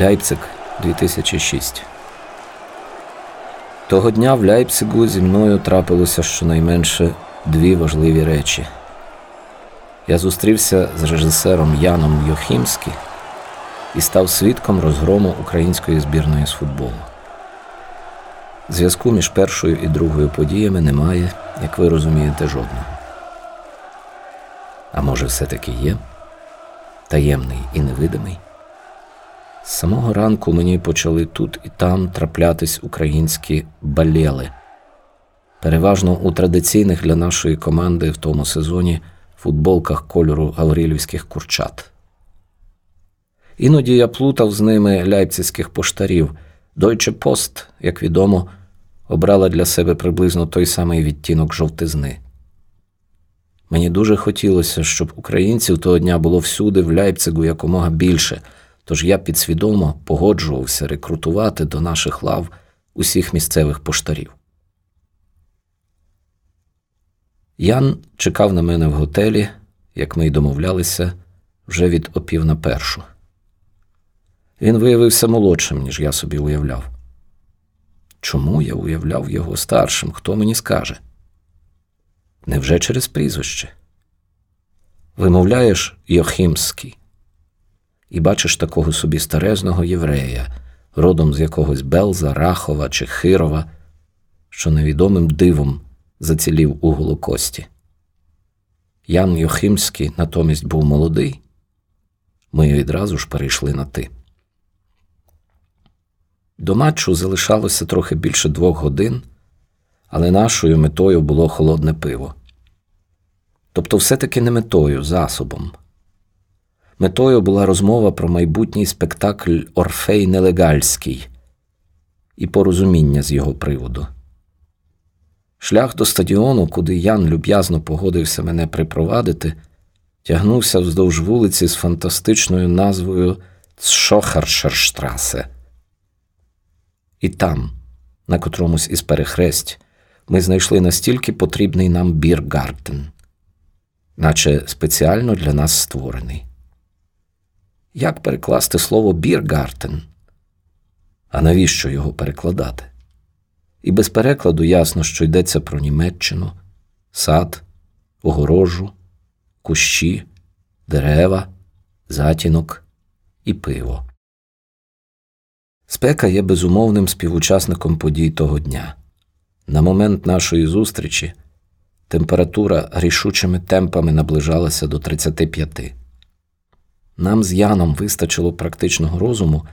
Ляйпциг 2006. Того дня в Ляйпцигу зі мною трапилося щонайменше дві важливі речі. Я зустрівся з режисером Яном Йохімським і став свідком розгрому української збірної з футболу. Зв'язку між першою і другою подіями немає, як ви розумієте, жодного. А може, все-таки є таємний і невидимий. З самого ранку мені почали тут і там траплятись українські балели, переважно у традиційних для нашої команди в тому сезоні футболках кольору гаврилівських курчат. Іноді я плутав з ними ляйпцизьких поштарів. Deutsche Post, як відомо, обрала для себе приблизно той самий відтінок жовтизни. Мені дуже хотілося, щоб українців того дня було всюди в Ляйпцигу якомога більше, тож я підсвідомо погоджувався рекрутувати до наших лав усіх місцевих поштарів. Ян чекав на мене в готелі, як ми й домовлялися, вже від опів на першу. Він виявився молодшим, ніж я собі уявляв. Чому я уявляв його старшим, хто мені скаже? Невже через прізвище? Вимовляєш Йохимський і бачиш такого собі старезного єврея, родом з якогось Белза, Рахова чи Хирова, що невідомим дивом зацілів у Голокості. Ян Йохимський натомість був молодий. Ми відразу ж перейшли на ти. До матчу залишалося трохи більше двох годин, але нашою метою було холодне пиво. Тобто, все-таки не метою, засобом. Метою була розмова про майбутній спектакль Орфей Нелегальський і порозуміння з його приводу. Шлях до стадіону, куди Ян люб'язно погодився мене припровадити, тягнувся вздовж вулиці з фантастичною назвою Цшохаршерштрасе. І там, на котромусь із перехресть, ми знайшли настільки потрібний нам біргартен, наче спеціально для нас створений. Як перекласти слово біргартен? А навіщо його перекладати? І без перекладу ясно, що йдеться про Німеччину, сад, огорожу, кущі, дерева, затінок і пиво. Спека є безумовним співучасником подій того дня. На момент нашої зустрічі температура рішучими темпами наближалася до 35. Нам з Яном вистачило практичного розуму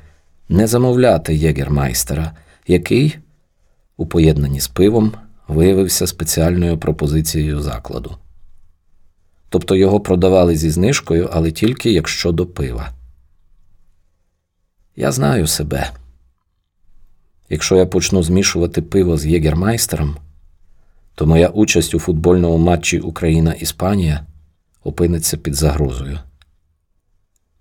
не замовляти єгермайстера, який, у поєднанні з пивом, виявився спеціальною пропозицією закладу. Тобто його продавали зі знижкою, але тільки якщо до пива. Я знаю себе. Якщо я почну змішувати пиво з єгермайстером, то моя участь у футбольному матчі Україна-Іспанія опиниться під загрозою.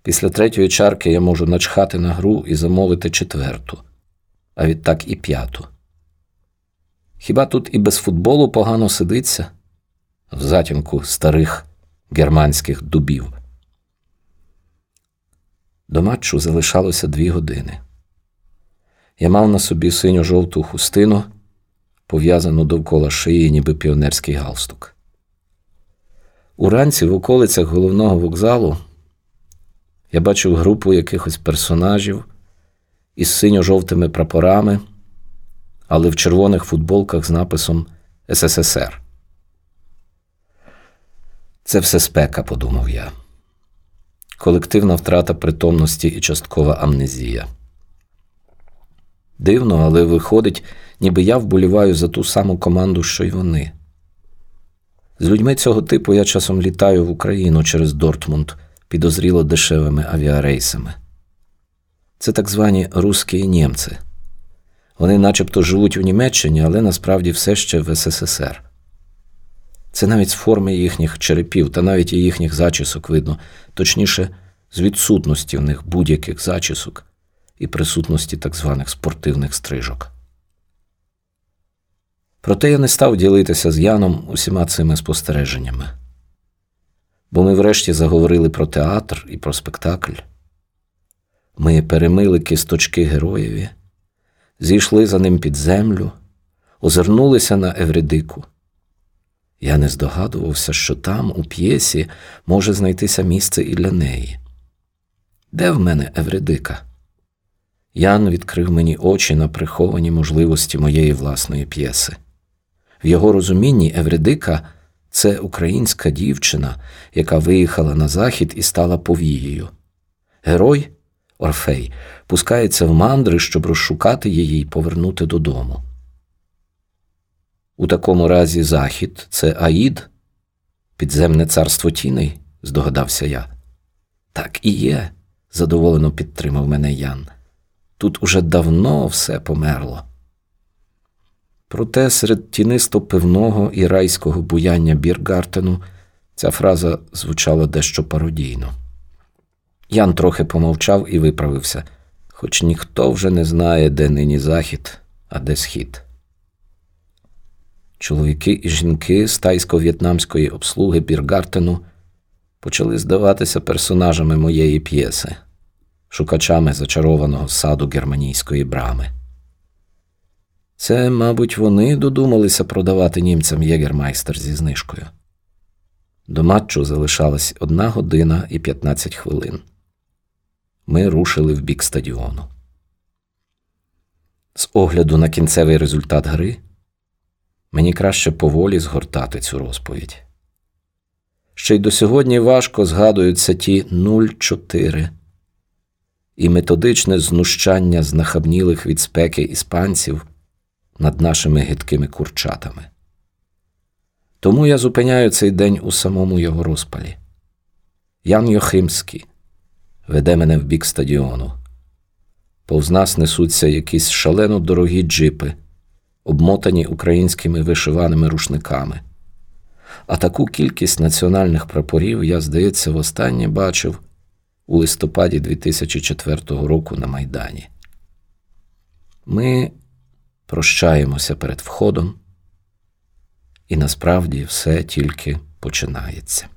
Після третьої чарки я можу начхати на гру і замовити четверту, а відтак і п'яту. Хіба тут і без футболу погано сидиться в затінку старих германських дубів? До матчу залишалося дві години. Я мав на собі синьо жовту хустину, пов'язану довкола шиї, ніби піонерський галстук. Уранці в околицях головного вокзалу я бачив групу якихось персонажів із синьо-жовтими прапорами, але в червоних футболках з написом СССР. Це все спека, подумав я. Колективна втрата притомності і часткова амнезія. Дивно, але виходить, ніби я вболіваю за ту саму команду, що й вони. З людьми цього типу я часом літаю в Україну через Дортмунд підозріло дешевими авіарейсами. Це так звані русські німці. Вони начебто живуть у Німеччині, але насправді все ще в СССР. Це навіть з форми їхніх черепів та навіть і їхніх зачісок видно, точніше, з відсутності в них будь-яких зачісок і присутності так званих спортивних стрижок. Проте я не став ділитися з Яном усіма цими спостереженнями, бо ми врешті заговорили про театр і про спектакль. Ми перемили кісточки героєві, зійшли за ним під землю, озирнулися на Евридику. Я не здогадувався, що там, у п'єсі, може знайтися місце і для неї. Де в мене Евридика? Ян відкрив мені очі на приховані можливості моєї власної п'єси. В його розумінні Евридика це українська дівчина, яка виїхала на захід і стала повією. Герой Орфей пускається в мандри, щоб розшукати її і повернути додому. У такому разі захід це Аїд, підземне царство тіней, здогадався я. Так і є, задоволено підтримав мене Ян. Тут уже давно все померло. Проте серед тінисто пивного і райського буяння Біргартену ця фраза звучала дещо пародійно. Ян трохи помовчав і виправився, хоч ніхто вже не знає, де нині захід, а де схід. Чоловіки і жінки з тайсько-в'єтнамської обслуги Біргартену почали здаватися персонажами моєї п'єси, шукачами зачарованого саду германійської брами. Це, мабуть, вони додумалися продавати німцям єгермайстер зі знижкою. До матчу залишалась одна година і 15 хвилин. Ми рушили в бік стадіону. З огляду на кінцевий результат гри мені краще поволі згортати цю розповідь. Ще й до сьогодні важко згадуються ті 0-4 і методичне знущання знахабнілих від спеки іспанців над нашими гидкими курчатами. Тому я зупиняю цей день у самому його розпалі. Ян Йохимський веде мене в бік стадіону. Повз нас несуться якісь шалено дорогі джипи, обмотані українськими вишиваними рушниками. А таку кількість національних прапорів я, здається, востаннє бачив у листопаді 2004 року на Майдані. Ми прощаємося перед входом, і насправді все тільки починається.